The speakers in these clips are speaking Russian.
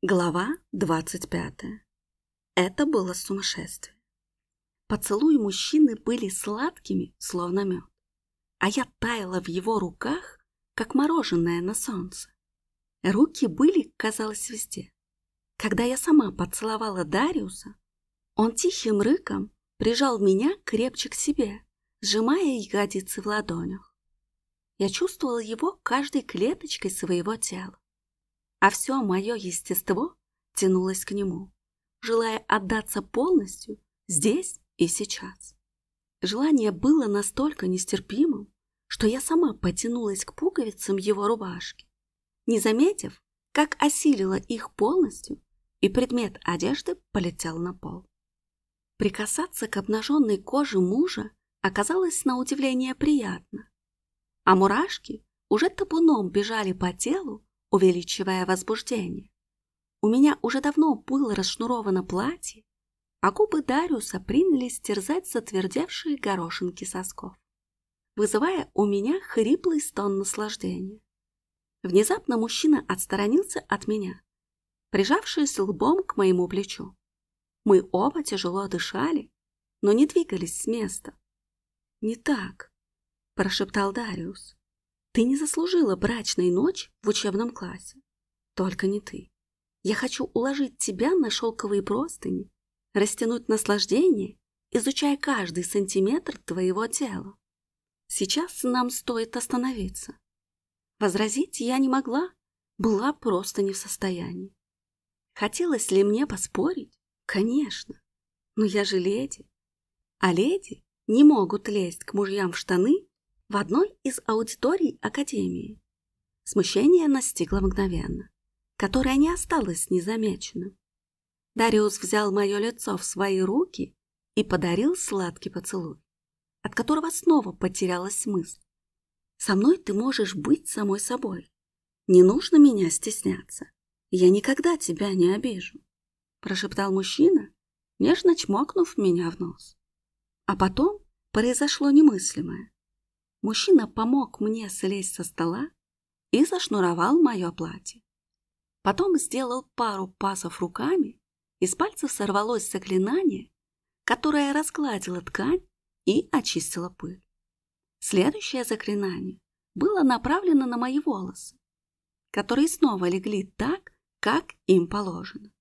Глава 25. Это было сумасшествие. Поцелуи мужчины были сладкими, словно мед, а я таяла в его руках, как мороженое на солнце. Руки были, казалось, везде. Когда я сама поцеловала Дариуса, он тихим рыком прижал меня крепче к себе, сжимая ягодицы в ладонях. Я чувствовала его каждой клеточкой своего тела а все мое естество тянулось к нему, желая отдаться полностью здесь и сейчас. Желание было настолько нестерпимым, что я сама потянулась к пуговицам его рубашки, не заметив, как осилила их полностью, и предмет одежды полетел на пол. Прикасаться к обнаженной коже мужа оказалось на удивление приятно, а мурашки уже табуном бежали по телу, увеличивая возбуждение. У меня уже давно было расшнуровано платье, а губы Дариуса принялись терзать затвердевшие горошинки сосков, вызывая у меня хриплый стон наслаждения. Внезапно мужчина отсторонился от меня, прижавшись лбом к моему плечу. Мы оба тяжело дышали, но не двигались с места. «Не так», – прошептал Дариус. Ты не заслужила брачной ночь в учебном классе. Только не ты. Я хочу уложить тебя на шелковые простыни, растянуть наслаждение, изучая каждый сантиметр твоего тела. Сейчас нам стоит остановиться. Возразить я не могла, была просто не в состоянии. Хотелось ли мне поспорить? Конечно. Но я же леди. А леди не могут лезть к мужьям в штаны в одной из аудиторий Академии. Смущение настигло мгновенно, которое не осталось незамеченным. Дариус взял мое лицо в свои руки и подарил сладкий поцелуй, от которого снова потерялась мысль. «Со мной ты можешь быть самой собой. Не нужно меня стесняться. Я никогда тебя не обижу», – прошептал мужчина, нежно чмокнув меня в нос. А потом произошло немыслимое. Мужчина помог мне слезть со стола и зашнуровал мое платье. Потом сделал пару пасов руками, из пальцев сорвалось заклинание, которое разгладило ткань и очистило пыль. Следующее заклинание было направлено на мои волосы, которые снова легли так, как им положено,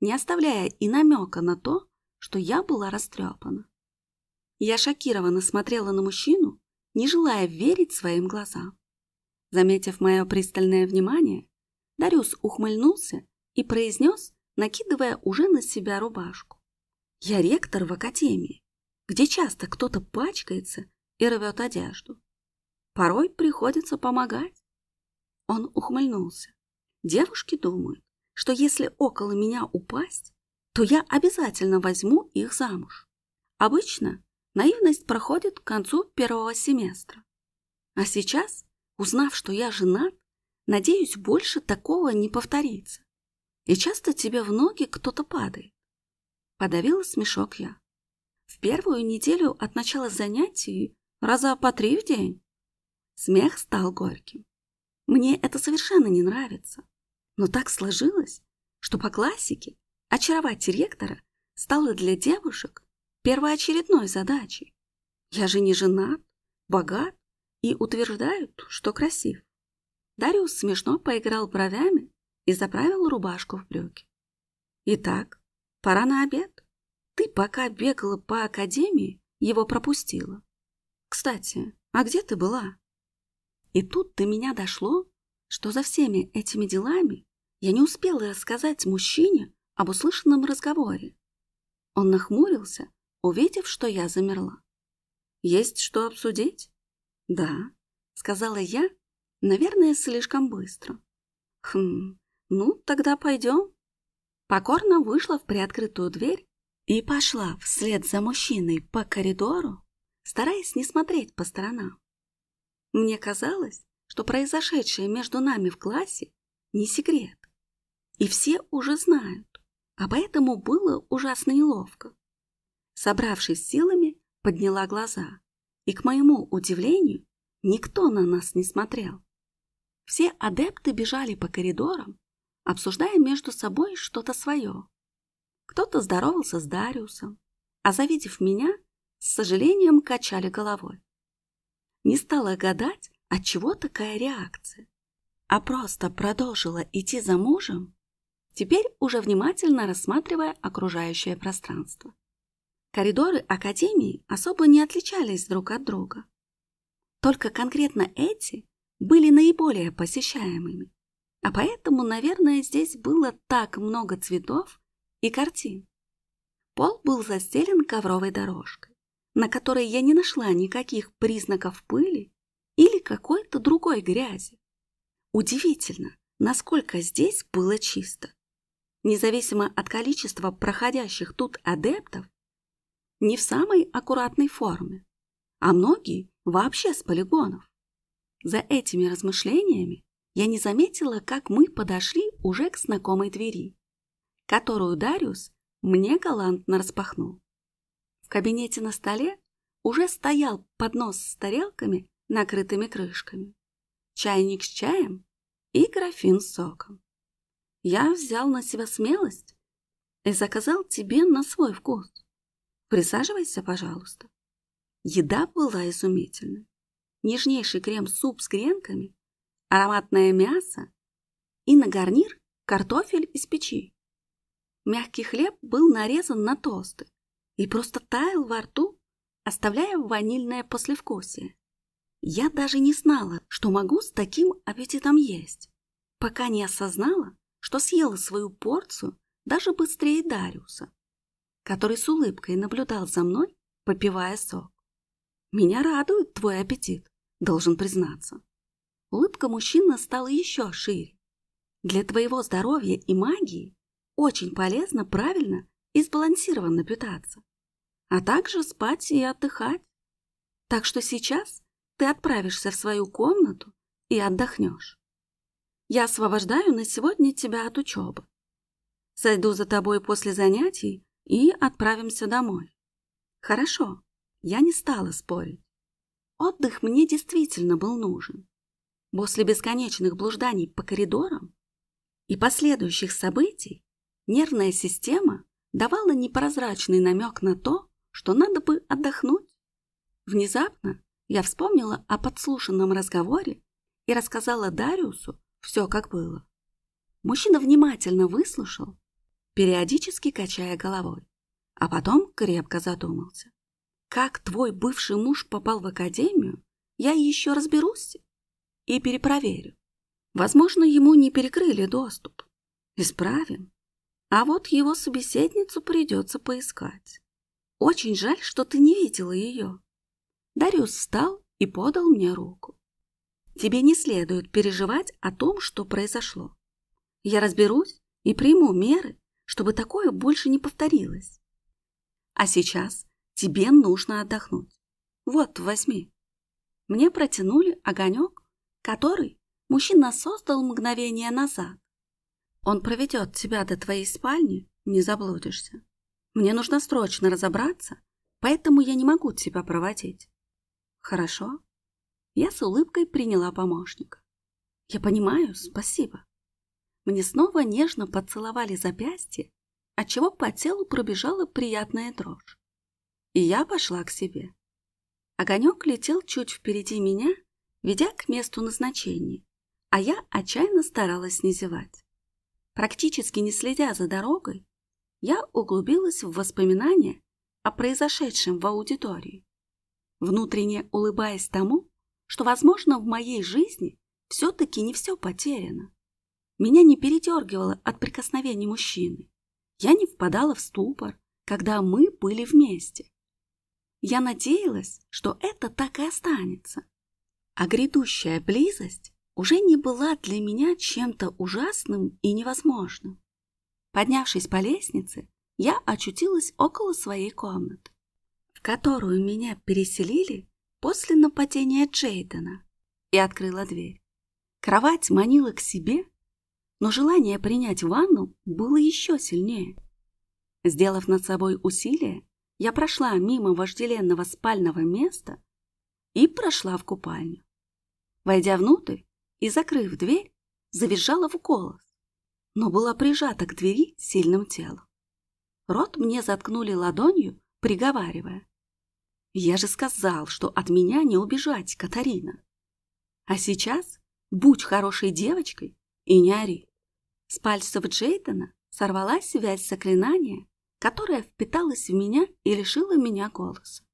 не оставляя и намека на то, что я была растрепана. Я шокированно смотрела на мужчину, не желая верить своим глазам. Заметив мое пристальное внимание, Дарюс ухмыльнулся и произнес, накидывая уже на себя рубашку. «Я ректор в академии, где часто кто-то пачкается и рвет одежду. Порой приходится помогать». Он ухмыльнулся. «Девушки думают, что если около меня упасть, то я обязательно возьму их замуж. Обычно Наивность проходит к концу первого семестра. А сейчас, узнав, что я женат, надеюсь, больше такого не повторится. И часто тебе в ноги кто-то падает. Подавила смешок я. В первую неделю от начала занятий раза по три в день. Смех стал горьким. Мне это совершенно не нравится. Но так сложилось, что по классике очаровать ректора стало для девушек первоочередной задачей. Я же не женат, богат и утверждают, что красив. Дариус смешно поиграл бровями и заправил рубашку в брюки. Итак, пора на обед. Ты пока бегала по академии, его пропустила. Кстати, а где ты была? И тут до меня дошло, что за всеми этими делами я не успела рассказать мужчине об услышанном разговоре. Он нахмурился увидев, что я замерла. «Есть что обсудить?» «Да», — сказала я, наверное, слишком быстро. «Хм, ну, тогда пойдем». Покорно вышла в приоткрытую дверь и пошла вслед за мужчиной по коридору, стараясь не смотреть по сторонам. Мне казалось, что произошедшее между нами в классе не секрет, и все уже знают, а поэтому было ужасно неловко. Собравшись силами, подняла глаза. И, к моему удивлению, никто на нас не смотрел. Все адепты бежали по коридорам, обсуждая между собой что-то свое. Кто-то здоровался с Дариусом, а завидев меня, с сожалением качали головой. Не стала гадать, от чего такая реакция, а просто продолжила идти за мужем, теперь уже внимательно рассматривая окружающее пространство. Коридоры Академии особо не отличались друг от друга. Только конкретно эти были наиболее посещаемыми. А поэтому, наверное, здесь было так много цветов и картин. Пол был застелен ковровой дорожкой, на которой я не нашла никаких признаков пыли или какой-то другой грязи. Удивительно, насколько здесь было чисто. Независимо от количества проходящих тут адептов, не в самой аккуратной форме, а многие вообще с полигонов. За этими размышлениями я не заметила, как мы подошли уже к знакомой двери, которую Дариус мне галантно распахнул. В кабинете на столе уже стоял поднос с тарелками, накрытыми крышками, чайник с чаем и графин с соком. Я взял на себя смелость и заказал тебе на свой вкус. Присаживайся, пожалуйста. Еда была изумительной. Нежнейший крем-суп с гренками, ароматное мясо и на гарнир картофель из печи. Мягкий хлеб был нарезан на тосты и просто таял во рту, оставляя ванильное послевкусие. Я даже не знала, что могу с таким аппетитом есть, пока не осознала, что съела свою порцию даже быстрее Дариуса который с улыбкой наблюдал за мной, попивая сок. «Меня радует твой аппетит, должен признаться». Улыбка мужчины стала еще шире. «Для твоего здоровья и магии очень полезно правильно и сбалансированно питаться, а также спать и отдыхать. Так что сейчас ты отправишься в свою комнату и отдохнешь. Я освобождаю на сегодня тебя от учебы. Зайду за тобой после занятий и отправимся домой. Хорошо, я не стала спорить. Отдых мне действительно был нужен. После бесконечных блужданий по коридорам и последующих событий нервная система давала непрозрачный намек на то, что надо бы отдохнуть. Внезапно я вспомнила о подслушанном разговоре и рассказала Дариусу все, как было. Мужчина внимательно выслушал периодически качая головой, а потом крепко задумался. Как твой бывший муж попал в академию, я еще разберусь и перепроверю. Возможно, ему не перекрыли доступ. Исправим. А вот его собеседницу придется поискать. Очень жаль, что ты не видела ее. Дариус встал и подал мне руку. Тебе не следует переживать о том, что произошло. Я разберусь и приму меры, чтобы такое больше не повторилось. А сейчас тебе нужно отдохнуть. Вот, возьми. Мне протянули огонек, который мужчина создал мгновение назад. Он проведет тебя до твоей спальни, не заблудишься. Мне нужно срочно разобраться, поэтому я не могу тебя проводить. Хорошо? Я с улыбкой приняла помощника. Я понимаю, спасибо. Мне снова нежно поцеловали запястье, отчего по телу пробежала приятная дрожь. И я пошла к себе. Огонек летел чуть впереди меня, ведя к месту назначения, а я отчаянно старалась не зевать. Практически не следя за дорогой, я углубилась в воспоминания о произошедшем в аудитории, внутренне улыбаясь тому, что, возможно, в моей жизни все-таки не все потеряно. Меня не передергивало от прикосновений мужчины. Я не впадала в ступор, когда мы были вместе. Я надеялась, что это так и останется. А грядущая близость уже не была для меня чем-то ужасным и невозможным. Поднявшись по лестнице, я очутилась около своей комнаты, в которую меня переселили после нападения Джейдена, и открыла дверь. Кровать манила к себе, но желание принять ванну было еще сильнее. Сделав над собой усилие, я прошла мимо вожделенного спального места и прошла в купальню. Войдя внутрь и закрыв дверь, завизжала в голос. но была прижата к двери сильным телом. Рот мне заткнули ладонью, приговаривая. «Я же сказал, что от меня не убежать, Катарина. А сейчас будь хорошей девочкой и не ори». С пальцев Джейдена сорвалась связь заклинания, которая впиталась в меня и лишила меня голоса.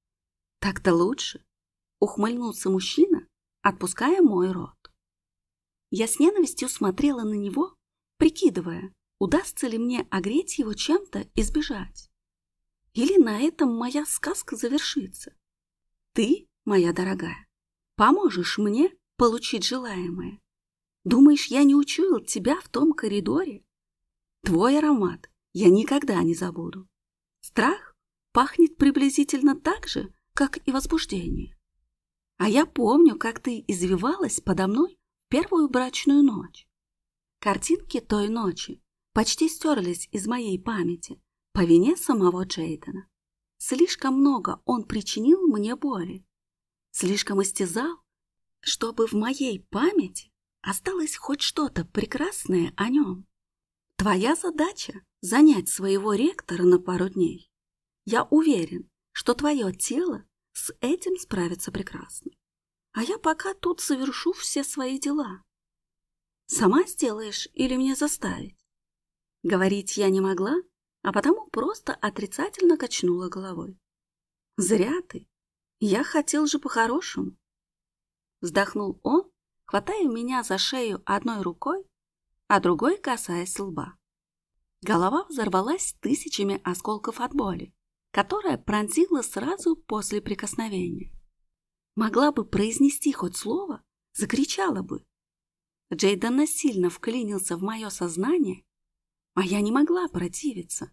«Так-то лучше», — ухмыльнулся мужчина, отпуская мой рот. Я с ненавистью смотрела на него, прикидывая, удастся ли мне огреть его чем-то и сбежать. Или на этом моя сказка завершится. Ты, моя дорогая, поможешь мне получить желаемое. Думаешь, я не учуял тебя в том коридоре? Твой аромат я никогда не забуду. Страх пахнет приблизительно так же, как и возбуждение. А я помню, как ты извивалась подо мной первую брачную ночь. Картинки той ночи почти стерлись из моей памяти по вине самого Джейдена. Слишком много он причинил мне боли. Слишком истязал, чтобы в моей памяти осталось хоть что-то прекрасное о нем. Твоя задача – занять своего ректора на пару дней. Я уверен, что твое тело с этим справится прекрасно. А я пока тут совершу все свои дела. Сама сделаешь или мне заставить? Говорить я не могла, а потому просто отрицательно качнула головой. Зря ты. Я хотел же по-хорошему. Вздохнул он, хватая меня за шею одной рукой, а другой касаясь лба. Голова взорвалась тысячами осколков от боли, которая пронзила сразу после прикосновения. Могла бы произнести хоть слово, закричала бы. Джейден насильно вклинился в мое сознание а я не могла противиться.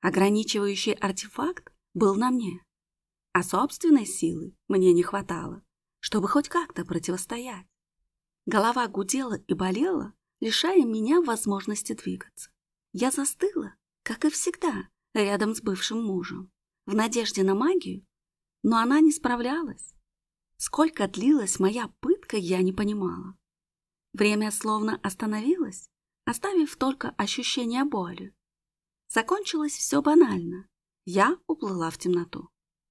Ограничивающий артефакт был на мне, а собственной силы мне не хватало, чтобы хоть как-то противостоять. Голова гудела и болела, лишая меня возможности двигаться. Я застыла, как и всегда, рядом с бывшим мужем, в надежде на магию, но она не справлялась. Сколько длилась моя пытка, я не понимала. Время словно остановилось, оставив только ощущение боли. Закончилось все банально. Я уплыла в темноту.